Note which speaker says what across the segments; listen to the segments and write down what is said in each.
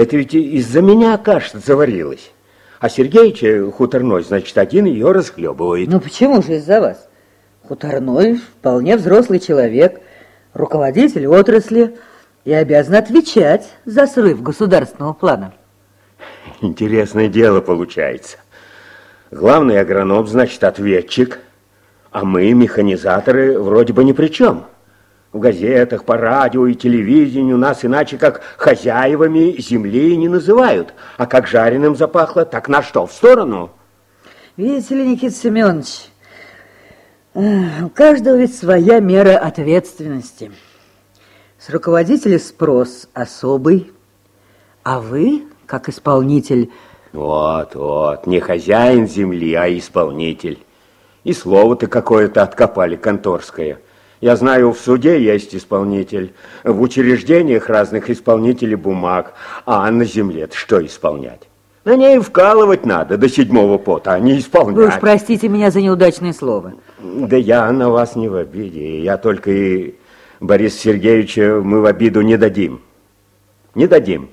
Speaker 1: Это ведь из-за меня каша заварилась. А Сергеич Хуторной, значит, один ее расхлебывает.
Speaker 2: Ну почему же из-за вас? Хуторной вполне взрослый человек, руководитель отрасли и обязан отвечать за срыв государственного плана.
Speaker 1: Интересное дело получается. Главный агроном, значит, ответчик, а мы, механизаторы, вроде бы ни при чем. В газетах, по радио и телевидению нас иначе как хозяевами земли не называют. А как жареным запахло, так на что, в сторону?
Speaker 2: Видите ли, Никита Семенович, у каждого ведь своя мера ответственности. С руководителя спрос особый, а вы, как исполнитель...
Speaker 1: Вот, вот, не хозяин земли, а исполнитель. И слово-то какое-то откопали конторское – я знаю, в суде есть исполнитель, в учреждениях разных исполнителей бумаг, а на земле что исполнять? На ней вкалывать надо до седьмого пота, а не исполнять.
Speaker 2: Вы уж простите меня за неудачное слово.
Speaker 1: Да я на вас не в обиде. Я только и Бориса Сергеевича мы в обиду не дадим. Не дадим.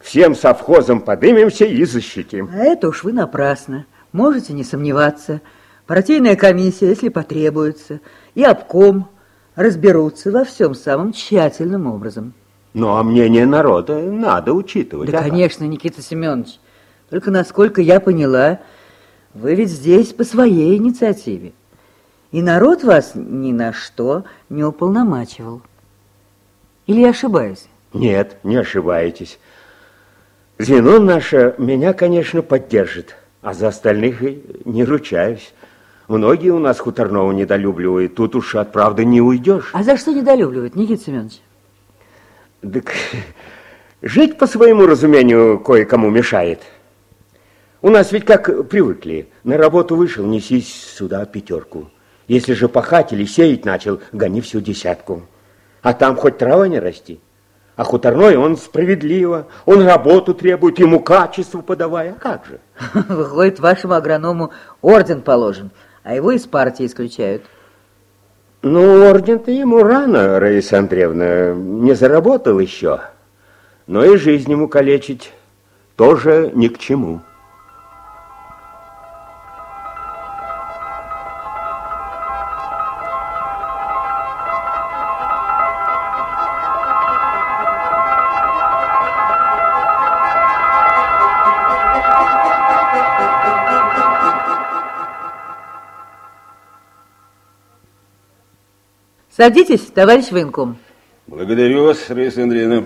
Speaker 1: Всем совхозом подымемся и защитим.
Speaker 2: А это уж вы напрасно. Можете не сомневаться. Партийная комиссия, если потребуется, и обком – разберутся во всем самым тщательным образом.
Speaker 1: Ну, а мнение народа надо учитывать.
Speaker 2: Да, а? конечно, Никита Семенович. Только, насколько я поняла, вы ведь здесь по своей инициативе. И народ вас ни на что не уполномачивал. Или я ошибаюсь?
Speaker 1: Нет, не ошибаетесь. Звено наше меня, конечно, поддержит, а за остальных не ручаюсь. Многие у нас Хуторного недолюбливают. Тут уж от правды не уйдешь.
Speaker 2: А за что недолюбливают, Никита Семенович?
Speaker 1: Так жить по своему разумению кое-кому мешает. У нас ведь как привыкли. На работу вышел, несись сюда пятерку. Если же пахать или сеять начал, гони всю десятку. А там хоть трава не расти. А хуторной он справедливо, он работу требует, ему качество подавай, а как же?
Speaker 2: Выходит, вашему агроному орден положен – а его из партии исключают.
Speaker 1: Ну, орден-то ему рано, Раиса Андреевна, не заработал еще. Но и жизнь ему калечить тоже ни к чему.
Speaker 2: Садитесь, товарищ военком.
Speaker 3: Благодарю вас, Раиса Андреевна.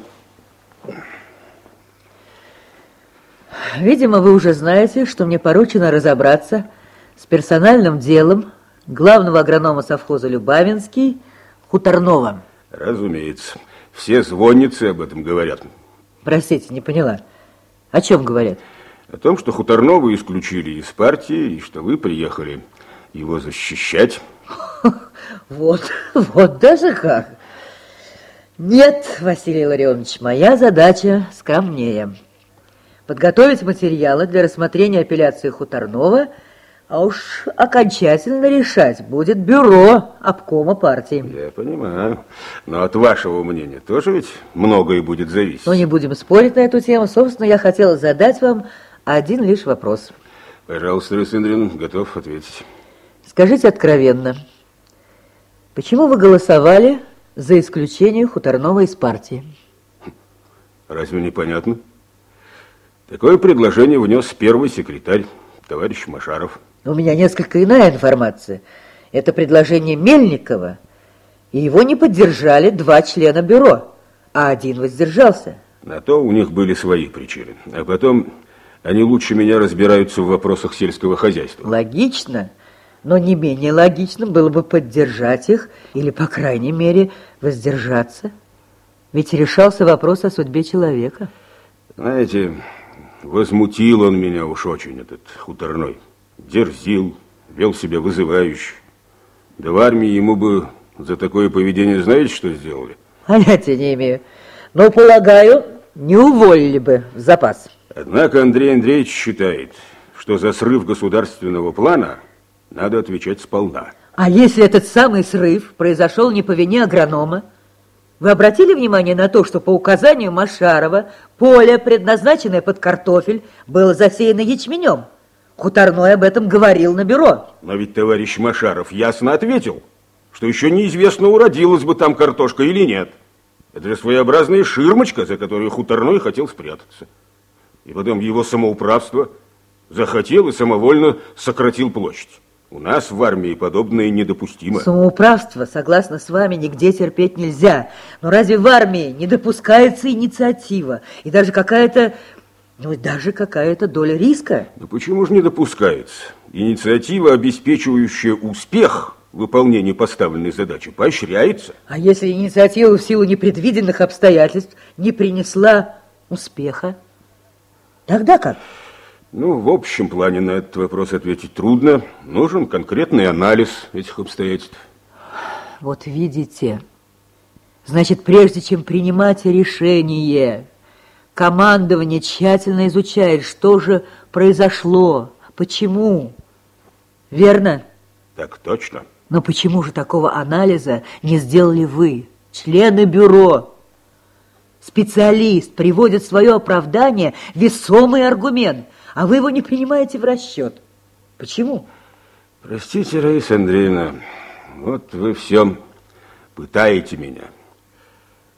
Speaker 2: Видимо, вы уже знаете, что мне поручено разобраться с персональным делом главного агронома совхоза Любавинский Хуторнова.
Speaker 3: Разумеется. Все звонницы об этом говорят.
Speaker 2: Простите, не поняла. О чем говорят?
Speaker 3: О том, что Хуторнова исключили из партии, и что вы приехали его защищать.
Speaker 2: Вот, вот даже как. Нет, Василий Ларионович, моя задача скромнее. Подготовить материалы для рассмотрения апелляции Хуторнова, а уж окончательно решать будет бюро обкома партии.
Speaker 3: Я понимаю. Но от вашего мнения тоже ведь многое будет зависеть.
Speaker 2: Но не будем спорить на эту тему. Собственно, я хотела задать вам один лишь вопрос.
Speaker 3: Пожалуйста, Александрин, готов ответить.
Speaker 2: Скажите откровенно, Почему вы голосовали за исключение Хуторнова из партии?
Speaker 3: Разве непонятно? Такое предложение внес первый секретарь, товарищ Машаров.
Speaker 2: У меня несколько иная информация. Это предложение Мельникова, и его не поддержали два члена бюро, а один воздержался.
Speaker 3: На то у них были свои причины. А потом они лучше меня разбираются в вопросах сельского хозяйства.
Speaker 2: Логично. Логично но не менее логичным было бы поддержать их или, по крайней мере, воздержаться. Ведь решался вопрос о судьбе человека.
Speaker 3: Знаете, возмутил он меня уж очень, этот хуторной. Дерзил, вел себя вызывающе. Да в армии ему бы за такое поведение знаете, что сделали?
Speaker 2: Понятия не имею. Но, полагаю, не уволили бы в запас.
Speaker 3: Однако Андрей Андреевич считает, что за срыв государственного плана надо отвечать сполна.
Speaker 2: А если этот самый срыв произошел не по вине агронома? Вы обратили внимание на то, что по указанию Машарова поле, предназначенное под картофель, было засеяно ячменем? Хуторной об этом говорил на бюро.
Speaker 3: Но ведь товарищ Машаров ясно ответил, что еще неизвестно, уродилась бы там картошка или нет. Это же своеобразная ширмочка, за которую Хуторной хотел спрятаться. И потом его самоуправство захотел и самовольно сократил площадь. У нас в армии подобное недопустимо.
Speaker 2: Самоуправство, согласно с вами, нигде терпеть нельзя. Но разве в армии не допускается инициатива? И даже какая-то, ну, даже какая-то доля риска?
Speaker 3: Да почему же не допускается? Инициатива, обеспечивающая успех выполнения поставленной задачи, поощряется.
Speaker 2: А если инициатива в силу непредвиденных обстоятельств не принесла успеха, тогда как?
Speaker 3: Ну, в общем плане на этот вопрос ответить трудно. Нужен конкретный анализ этих обстоятельств.
Speaker 2: Вот видите, значит, прежде чем принимать решение, командование тщательно изучает, что же произошло, почему. Верно?
Speaker 3: Так точно.
Speaker 2: Но почему же такого анализа не сделали вы, члены бюро? Специалист приводит в свое оправдание весомый аргумент – а вы его не принимаете в расчет. Почему?
Speaker 3: Простите, Раиса Андреевна, вот вы все пытаете меня.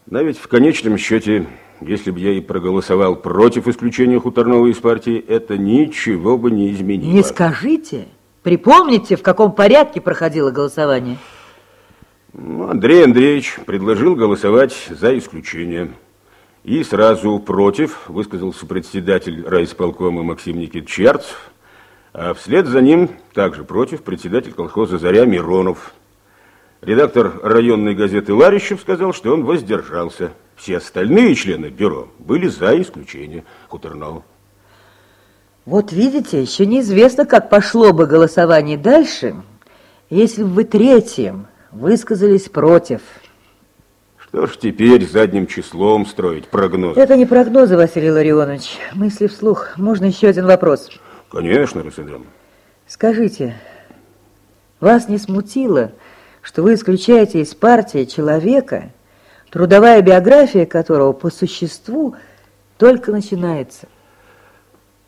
Speaker 3: Но ведь в конечном счете, если бы я и проголосовал против исключения Хуторного из партии, это ничего бы не изменило.
Speaker 2: Не скажите. Припомните, в каком порядке проходило голосование?
Speaker 3: Ну, Андрей Андреевич предложил голосовать за исключение. И сразу против высказался председатель райисполкома Максим Никитич Ярцев, а вслед за ним также против председатель колхоза «Заря» Миронов. Редактор районной газеты Ларищев сказал, что он воздержался. Все остальные члены бюро были за исключение Хуторного.
Speaker 2: Вот видите, еще неизвестно, как пошло бы голосование дальше, если бы вы третьим высказались против.
Speaker 3: Что ж теперь задним числом строить прогноз?
Speaker 2: Это не прогнозы, Василий Ларионович. Мысли вслух. Можно еще один вопрос?
Speaker 3: Конечно, Росидрам.
Speaker 2: Скажите, вас не смутило, что вы исключаете из партии человека, трудовая биография которого по существу только начинается?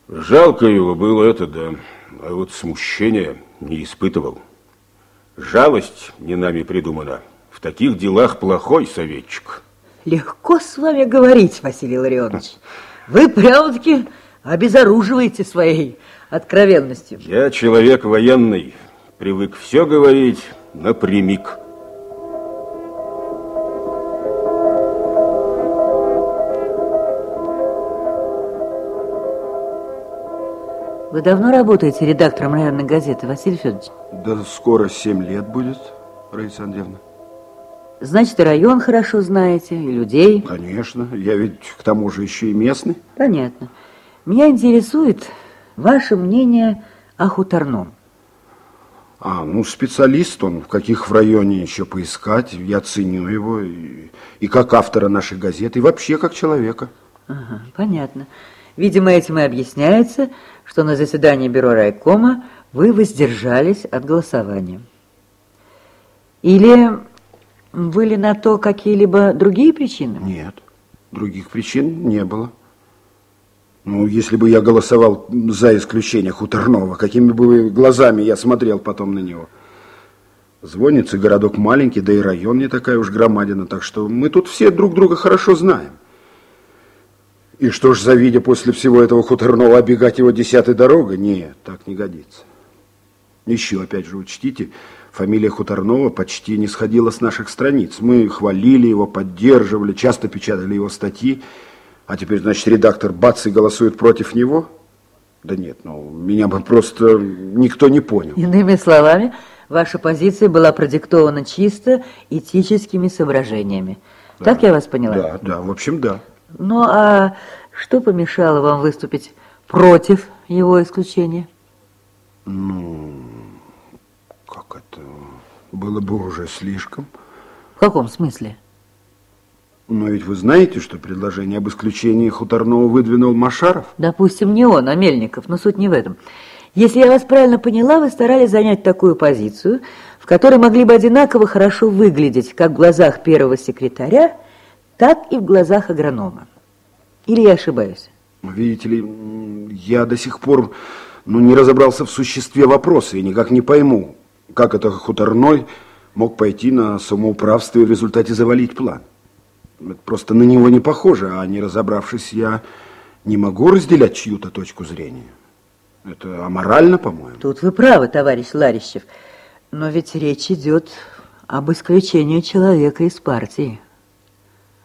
Speaker 3: Жалко его было это, да. А вот смущения не испытывал. Жалость не нами придумана. В таких делах плохой советчик.
Speaker 2: Легко с вами говорить, Василий Ларионович. Вы прямо-таки обезоруживаете своей откровенностью.
Speaker 3: Я человек военный, привык все говорить напрямик.
Speaker 2: Вы давно работаете редактором районной газеты, Василий Федорович?
Speaker 4: Да скоро семь лет будет, Раиса Андреевна.
Speaker 2: Значит, и район хорошо знаете, и людей.
Speaker 4: Конечно, я ведь к тому же еще и местный.
Speaker 2: Понятно. Меня интересует ваше мнение о хуторном.
Speaker 4: А, ну, специалист он, в каких в районе еще поискать, я ценю его, и, и как автора нашей газеты, и вообще как человека.
Speaker 2: Ага, понятно. Видимо, этим и объясняется, что на заседании бюро райкома вы воздержались от голосования. Или были на то какие-либо другие причины?
Speaker 4: Нет, других причин не было. Ну, если бы я голосовал за исключение Хуторного, какими бы глазами я смотрел потом на него. Звонится городок маленький, да и район не такая уж громадина, так что мы тут все друг друга хорошо знаем. И что ж, завидя после всего этого Хуторного обегать его десятой дорогой? Нет, так не годится. Еще, опять же, учтите, Фамилия Хуторнова почти не сходила с наших страниц. Мы хвалили его, поддерживали, часто печатали его статьи. А теперь, значит, редактор бац и голосует против него? Да нет, ну, меня бы просто никто не понял.
Speaker 2: Иными словами, ваша позиция была продиктована чисто этическими соображениями. Да. Так я вас поняла?
Speaker 4: Да, да, в общем, да.
Speaker 2: Ну, а что помешало вам выступить против его исключения?
Speaker 4: Ну, как это? Было бы уже слишком.
Speaker 2: В каком смысле?
Speaker 4: Но ведь вы знаете, что предложение об исключении Хуторного выдвинул Машаров?
Speaker 2: Допустим, не он, а Мельников, но суть не в этом. Если я вас правильно поняла, вы старались занять такую позицию, в которой могли бы одинаково хорошо выглядеть как в глазах первого секретаря так и в глазах агронома. Или я ошибаюсь?
Speaker 4: Видите ли, я до сих пор ну, не разобрался в существе вопроса и никак не пойму, как это хуторной мог пойти на самоуправство и в результате завалить план. Это просто на него не похоже, а не разобравшись, я не могу разделять чью-то точку зрения. Это аморально, по-моему.
Speaker 2: Тут вы правы, товарищ Ларищев. Но ведь речь идет об исключении человека из партии.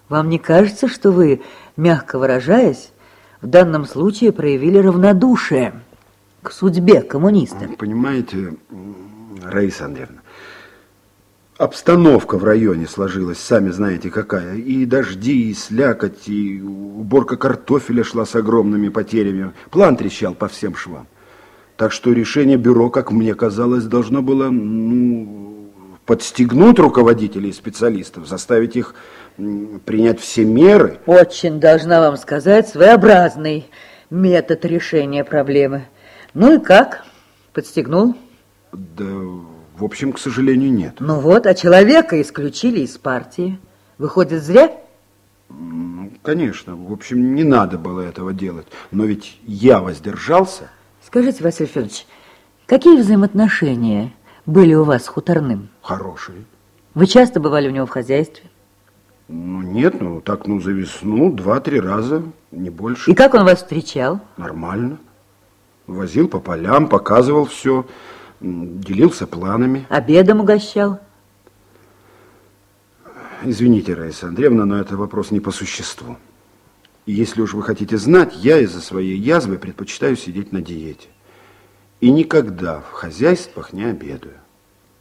Speaker 2: Вам не кажется, что вы, мягко выражаясь, в данном случае проявили равнодушие к судьбе коммуниста?
Speaker 4: Понимаете, Раиса Андреевна, обстановка в районе сложилась, сами знаете какая. И дожди, и слякоть, и уборка картофеля шла с огромными потерями. План трещал по всем швам. Так что решение бюро, как мне казалось, должно было ну, подстегнуть руководителей и специалистов, заставить их принять все меры.
Speaker 2: Очень, должна вам сказать, своеобразный метод решения проблемы. Ну и как? Подстегнул?
Speaker 4: Да, в общем, к сожалению, нет.
Speaker 2: Ну вот, а человека исключили из партии. Выходит, зря?
Speaker 4: Ну, конечно, в общем, не надо было этого делать. Но ведь я воздержался.
Speaker 2: Скажите, Василий Федорович, какие взаимоотношения были у вас с хуторным?
Speaker 4: Хорошие.
Speaker 2: Вы часто бывали у него в хозяйстве?
Speaker 4: Ну, нет, ну, так, ну, за весну два-три раза, не больше.
Speaker 2: И как он вас встречал?
Speaker 4: Нормально. Возил по полям, показывал все, делился планами.
Speaker 2: Обедом угощал?
Speaker 4: Извините, Раиса Андреевна, но это вопрос не по существу. И если уж вы хотите знать, я из-за своей язвы предпочитаю сидеть на диете. И никогда в хозяйствах не обедаю.